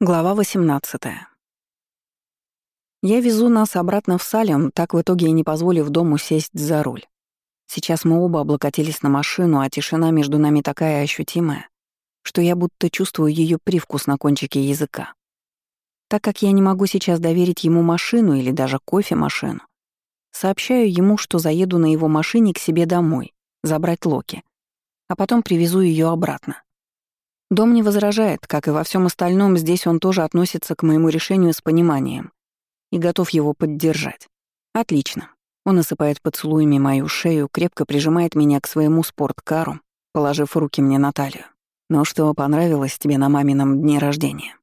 Глава 18. Я везу нас обратно в Салем, так в итоге и не позволив дому сесть за руль. Сейчас мы оба облокотились на машину, а тишина между нами такая ощутимая, что я будто чувствую ее привкус на кончике языка. Так как я не могу сейчас доверить ему машину или даже кофемашину, сообщаю ему, что заеду на его машине к себе домой, забрать Локи, а потом привезу ее обратно. Дом не возражает, как и во всем остальном, здесь он тоже относится к моему решению с пониманием и готов его поддержать. Отлично. Он насыпает поцелуями мою шею, крепко прижимает меня к своему спорткару, положив руки мне на талию. «Ну что, понравилось тебе на мамином дне рождения?»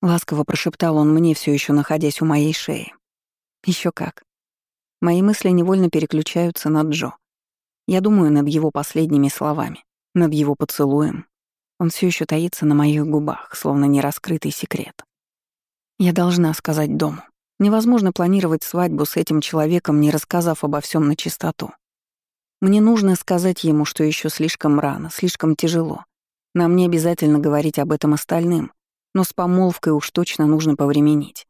Ласково прошептал он мне, все еще находясь у моей шеи. Еще как. Мои мысли невольно переключаются на Джо. Я думаю над его последними словами, над его поцелуем, он все еще таится на моих губах, словно нераскрытый секрет. Я должна сказать дому. Невозможно планировать свадьбу с этим человеком, не рассказав обо всем на чистоту. Мне нужно сказать ему, что еще слишком рано, слишком тяжело. Нам не обязательно говорить об этом остальным, но с помолвкой уж точно нужно повременить.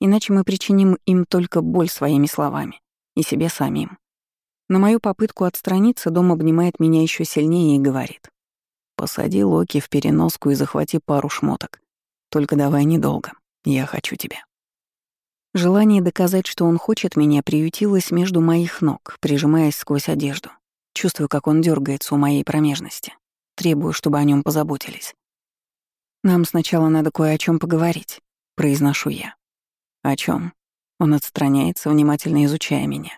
Иначе мы причиним им только боль своими словами и себе самим. На мою попытку отстраниться дом обнимает меня еще сильнее и говорит. Посади Локи в переноску и захвати пару шмоток. Только давай недолго. Я хочу тебя. Желание доказать, что он хочет меня, приютилось между моих ног, прижимаясь сквозь одежду. Чувствую, как он дергается у моей промежности. Требую, чтобы о нем позаботились. «Нам сначала надо кое о чем поговорить», — произношу я. «О чем? Он отстраняется, внимательно изучая меня.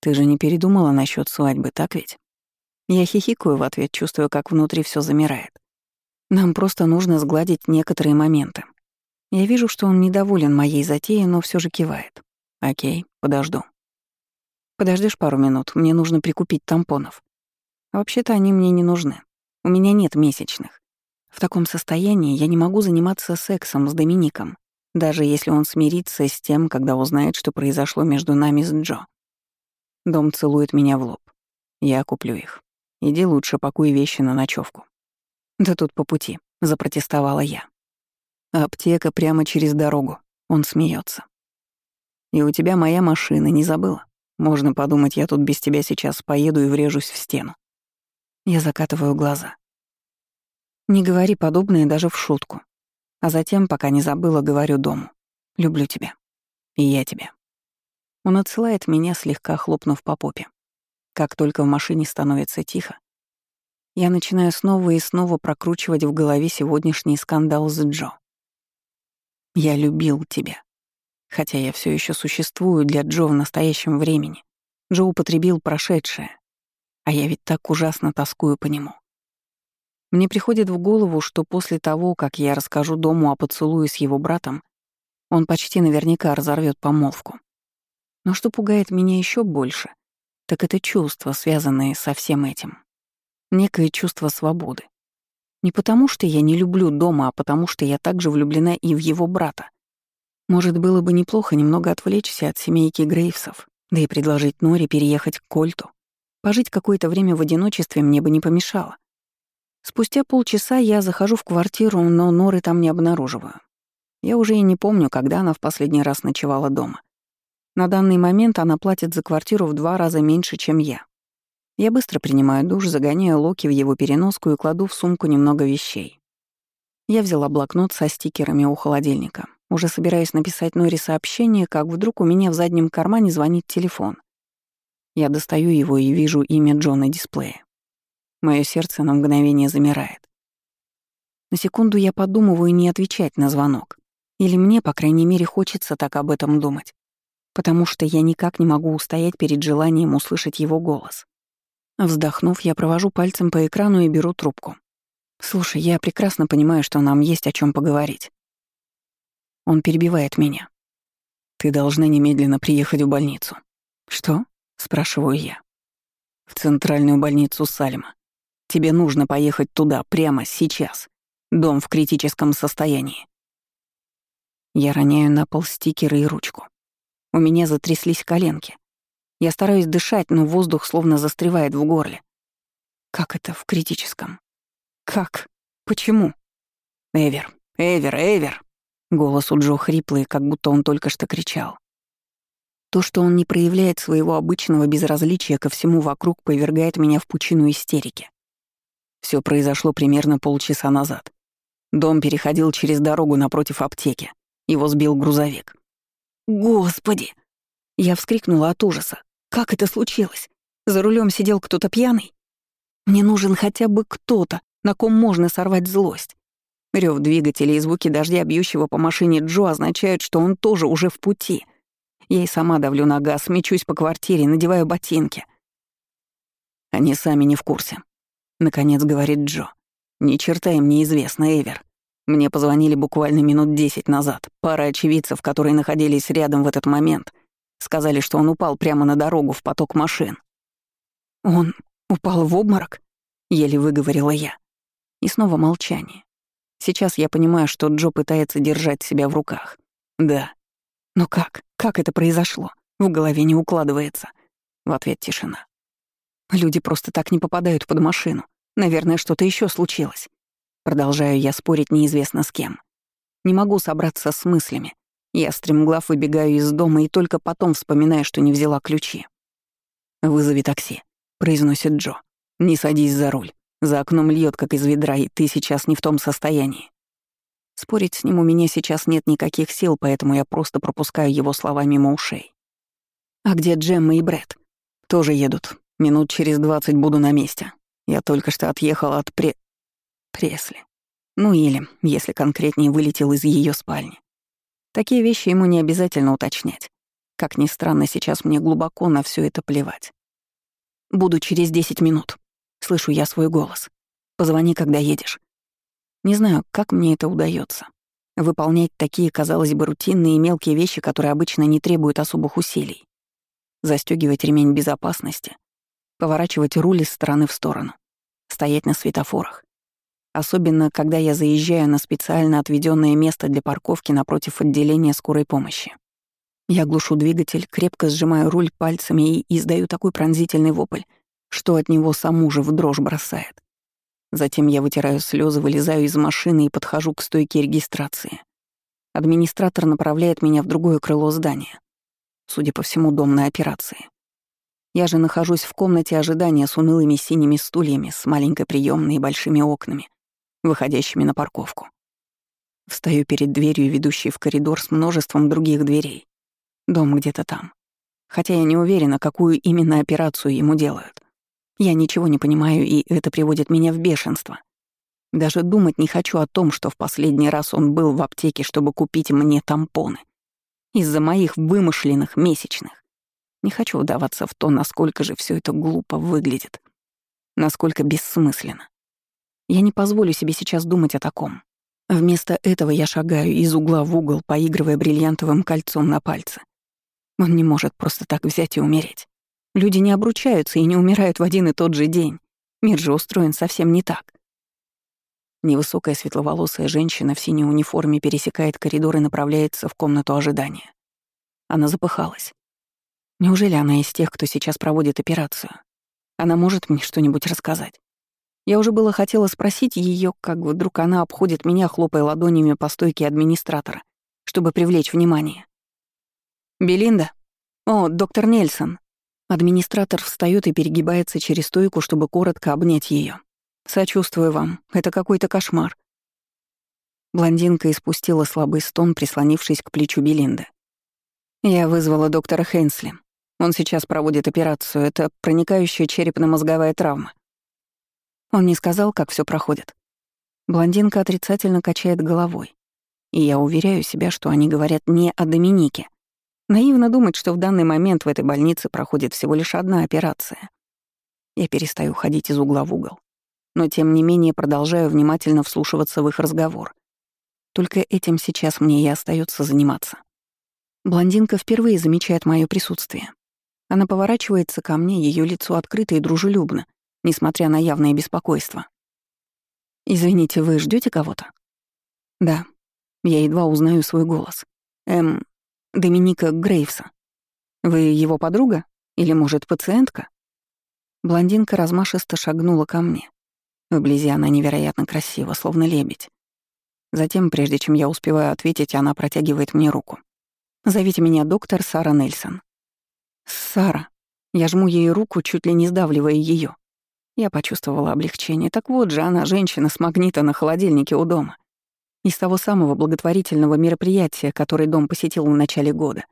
«Ты же не передумала насчет свадьбы, так ведь?» Я хихикаю в ответ, чувствуя, как внутри все замирает. Нам просто нужно сгладить некоторые моменты. Я вижу, что он недоволен моей затеей, но все же кивает. Окей, подожду. Подождешь пару минут, мне нужно прикупить тампонов. Вообще-то они мне не нужны. У меня нет месячных. В таком состоянии я не могу заниматься сексом с Домиником, даже если он смирится с тем, когда узнает, что произошло между нами с Джо. Дом целует меня в лоб. Я куплю их. Иди лучше пакуй вещи на ночевку. Да тут по пути, запротестовала я. Аптека прямо через дорогу. Он смеется. И у тебя моя машина, не забыла? Можно подумать, я тут без тебя сейчас поеду и врежусь в стену. Я закатываю глаза. Не говори подобное даже в шутку. А затем, пока не забыла, говорю дому. Люблю тебя. И я тебя. Он отсылает меня, слегка хлопнув по попе. Как только в машине становится тихо, я начинаю снова и снова прокручивать в голове сегодняшний скандал с Джо. Я любил тебя. Хотя я все еще существую для Джо в настоящем времени. Джо употребил прошедшее, а я ведь так ужасно тоскую по нему. Мне приходит в голову, что после того, как я расскажу дому о поцелуе с его братом, он почти наверняка разорвет помолвку. Но что пугает меня еще больше, так это чувства, связанные со всем этим. Некое чувство свободы. Не потому, что я не люблю дома, а потому, что я также влюблена и в его брата. Может, было бы неплохо немного отвлечься от семейки Грейвсов, да и предложить Норе переехать к Кольту. Пожить какое-то время в одиночестве мне бы не помешало. Спустя полчаса я захожу в квартиру, но Норы там не обнаруживаю. Я уже и не помню, когда она в последний раз ночевала дома. На данный момент она платит за квартиру в два раза меньше, чем я. Я быстро принимаю душ, загоняю Локи в его переноску и кладу в сумку немного вещей. Я взяла блокнот со стикерами у холодильника. Уже собираюсь написать Нори сообщение, как вдруг у меня в заднем кармане звонит телефон. Я достаю его и вижу имя Джона дисплея. Мое сердце на мгновение замирает. На секунду я подумываю не отвечать на звонок. Или мне, по крайней мере, хочется так об этом думать потому что я никак не могу устоять перед желанием услышать его голос. Вздохнув, я провожу пальцем по экрану и беру трубку. «Слушай, я прекрасно понимаю, что нам есть о чем поговорить». Он перебивает меня. «Ты должна немедленно приехать в больницу». «Что?» — спрашиваю я. «В центральную больницу Салема. Тебе нужно поехать туда прямо сейчас. Дом в критическом состоянии». Я роняю на пол стикеры и ручку. У меня затряслись коленки. Я стараюсь дышать, но воздух словно застревает в горле. Как это в критическом? Как? Почему? Эвер, «Эвер, Эвер!» Голос у Джо хриплый, как будто он только что кричал. То, что он не проявляет своего обычного безразличия ко всему вокруг, повергает меня в пучину истерики. Все произошло примерно полчаса назад. Дом переходил через дорогу напротив аптеки. Его сбил грузовик. «Господи!» Я вскрикнула от ужаса. «Как это случилось? За рулем сидел кто-то пьяный? Мне нужен хотя бы кто-то, на ком можно сорвать злость. Рёв двигателя и звуки дождя, бьющего по машине Джо, означают, что он тоже уже в пути. Я и сама давлю на газ, мечусь по квартире, надеваю ботинки. Они сами не в курсе. Наконец говорит Джо. Ни черта им не известно, Эвер. Мне позвонили буквально минут десять назад. Пара очевидцев, которые находились рядом в этот момент, сказали, что он упал прямо на дорогу в поток машин. Он упал в обморок? Еле выговорила я. И снова молчание. Сейчас я понимаю, что Джо пытается держать себя в руках. Да. Но как? Как это произошло? В голове не укладывается. В ответ тишина. Люди просто так не попадают под машину. Наверное, что-то еще случилось. Продолжаю я спорить неизвестно с кем. Не могу собраться с мыслями. Я стремглав выбегаю из дома и только потом вспоминаю, что не взяла ключи. «Вызови такси», — произносит Джо. «Не садись за руль. За окном льет, как из ведра, и ты сейчас не в том состоянии. Спорить с ним у меня сейчас нет никаких сил, поэтому я просто пропускаю его слова мимо ушей. А где Джемма и Бред? Тоже едут. Минут через двадцать буду на месте. Я только что отъехал от Пре... Пресли. Ну или, если конкретнее, вылетел из ее спальни. Такие вещи ему не обязательно уточнять. Как ни странно, сейчас мне глубоко на все это плевать. Буду через десять минут. Слышу я свой голос. Позвони, когда едешь. Не знаю, как мне это удается. Выполнять такие, казалось бы, рутинные и мелкие вещи, которые обычно не требуют особых усилий. Застёгивать ремень безопасности, поворачивать руль из стороны в сторону, стоять на светофорах. Особенно, когда я заезжаю на специально отведенное место для парковки напротив отделения скорой помощи. Я глушу двигатель, крепко сжимаю руль пальцами и издаю такой пронзительный вопль, что от него саму же в дрожь бросает. Затем я вытираю слезы, вылезаю из машины и подхожу к стойке регистрации. Администратор направляет меня в другое крыло здания. Судя по всему, дом на операции. Я же нахожусь в комнате ожидания с унылыми синими стульями, с маленькой приемной и большими окнами, выходящими на парковку. Встаю перед дверью, ведущей в коридор с множеством других дверей. Дом где-то там. Хотя я не уверена, какую именно операцию ему делают. Я ничего не понимаю, и это приводит меня в бешенство. Даже думать не хочу о том, что в последний раз он был в аптеке, чтобы купить мне тампоны. Из-за моих вымышленных месячных. Не хочу вдаваться в то, насколько же все это глупо выглядит. Насколько бессмысленно. Я не позволю себе сейчас думать о таком. Вместо этого я шагаю из угла в угол, поигрывая бриллиантовым кольцом на пальце. Он не может просто так взять и умереть. Люди не обручаются и не умирают в один и тот же день. Мир же устроен совсем не так. Невысокая светловолосая женщина в синей униформе пересекает коридор и направляется в комнату ожидания. Она запыхалась. Неужели она из тех, кто сейчас проводит операцию? Она может мне что-нибудь рассказать? Я уже было хотела спросить ее, как вдруг она обходит меня, хлопая ладонями по стойке администратора, чтобы привлечь внимание. «Белинда? О, доктор Нельсон, Администратор встает и перегибается через стойку, чтобы коротко обнять ее. «Сочувствую вам. Это какой-то кошмар». Блондинка испустила слабый стон, прислонившись к плечу Белинды. «Я вызвала доктора Хейнсли. Он сейчас проводит операцию. Это проникающая черепно-мозговая травма». Он не сказал, как все проходит. Блондинка отрицательно качает головой. И я уверяю себя, что они говорят не о Доминике, Наивно думать, что в данный момент в этой больнице проходит всего лишь одна операция. Я перестаю ходить из угла в угол, но тем не менее продолжаю внимательно вслушиваться в их разговор. Только этим сейчас мне и остается заниматься. Блондинка впервые замечает мое присутствие. Она поворачивается ко мне, ее лицо открыто и дружелюбно, несмотря на явное беспокойство. «Извините, вы ждете кого-то?» «Да». Я едва узнаю свой голос. «Эм, Доминика Грейвса. Вы его подруга? Или, может, пациентка?» Блондинка размашисто шагнула ко мне. Вблизи она невероятно красива, словно лебедь. Затем, прежде чем я успеваю ответить, она протягивает мне руку. «Зовите меня доктор Сара Нельсон». «Сара». Я жму ей руку, чуть ли не сдавливая ее. Я почувствовала облегчение. Так вот же она, женщина с магнита на холодильнике у дома. Из того самого благотворительного мероприятия, который дом посетил в начале года.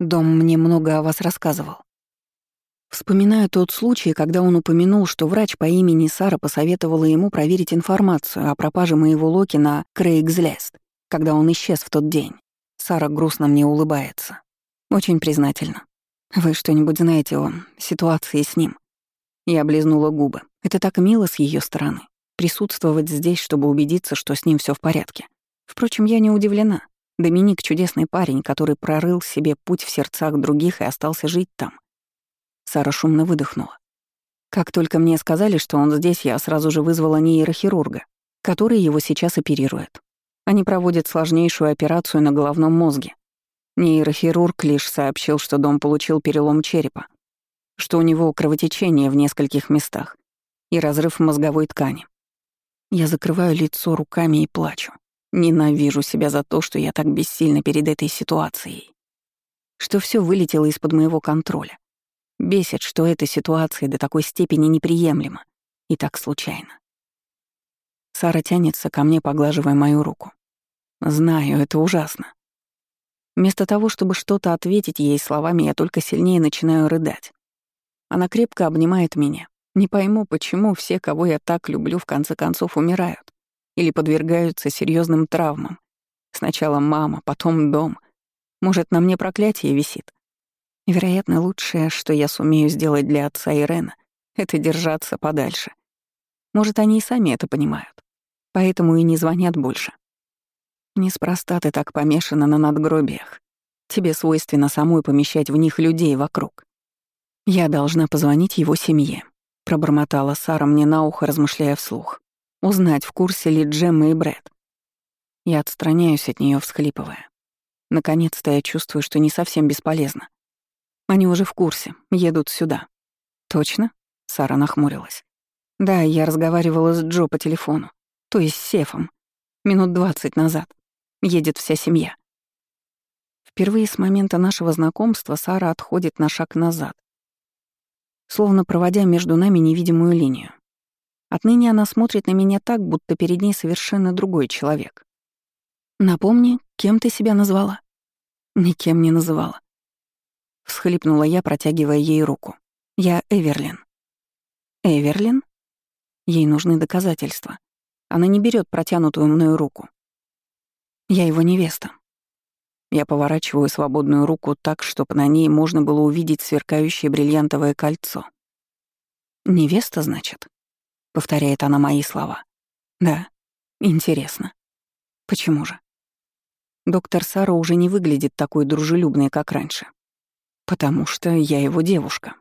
Дом мне много о вас рассказывал. Вспоминаю тот случай, когда он упомянул, что врач по имени Сара посоветовала ему проверить информацию о пропаже моего Локи на Craigslist, когда он исчез в тот день. Сара грустно мне улыбается. Очень признательна. Вы что-нибудь знаете о ситуации с ним? Я облизнула губы. Это так мило с ее стороны. Присутствовать здесь, чтобы убедиться, что с ним все в порядке. Впрочем, я не удивлена. Доминик — чудесный парень, который прорыл себе путь в сердцах других и остался жить там. Сара шумно выдохнула. Как только мне сказали, что он здесь, я сразу же вызвала нейрохирурга, который его сейчас оперирует. Они проводят сложнейшую операцию на головном мозге. Нейрохирург лишь сообщил, что дом получил перелом черепа, что у него кровотечение в нескольких местах и разрыв мозговой ткани. Я закрываю лицо руками и плачу. Ненавижу себя за то, что я так бессильна перед этой ситуацией. Что все вылетело из-под моего контроля. Бесит, что эта ситуация до такой степени неприемлема. И так случайно. Сара тянется ко мне, поглаживая мою руку. Знаю, это ужасно. Вместо того, чтобы что-то ответить ей словами, я только сильнее начинаю рыдать. Она крепко обнимает меня. Не пойму, почему все, кого я так люблю, в конце концов умирают или подвергаются серьезным травмам. Сначала мама, потом дом. Может, на мне проклятие висит. Вероятно, лучшее, что я сумею сделать для отца Ирена, это держаться подальше. Может, они и сами это понимают. Поэтому и не звонят больше. Неспроста ты так помешана на надгробиях. Тебе свойственно самой помещать в них людей вокруг. Я должна позвонить его семье, пробормотала Сара мне на ухо, размышляя вслух. Узнать, в курсе ли Джемма и Брэд. Я отстраняюсь от нее, всхлипывая. Наконец-то я чувствую, что не совсем бесполезно. Они уже в курсе, едут сюда. Точно? Сара нахмурилась. Да, я разговаривала с Джо по телефону, то есть с Сефом, минут двадцать назад. Едет вся семья. Впервые с момента нашего знакомства Сара отходит на шаг назад, словно проводя между нами невидимую линию. Отныне она смотрит на меня так, будто перед ней совершенно другой человек. «Напомни, кем ты себя назвала?» «Никем не называла». Всхлипнула я, протягивая ей руку. «Я Эверлин». «Эверлин?» Ей нужны доказательства. Она не берет протянутую мною руку. Я его невеста. Я поворачиваю свободную руку так, чтобы на ней можно было увидеть сверкающее бриллиантовое кольцо. «Невеста, значит?» — повторяет она мои слова. «Да, интересно. Почему же?» Доктор Сара уже не выглядит такой дружелюбной, как раньше. «Потому что я его девушка»,